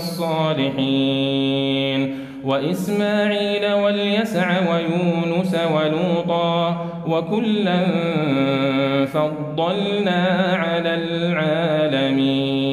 الصالحين. وإسماعيل واليسع ويونس ولوطا وكلا فضلنا على العالمين.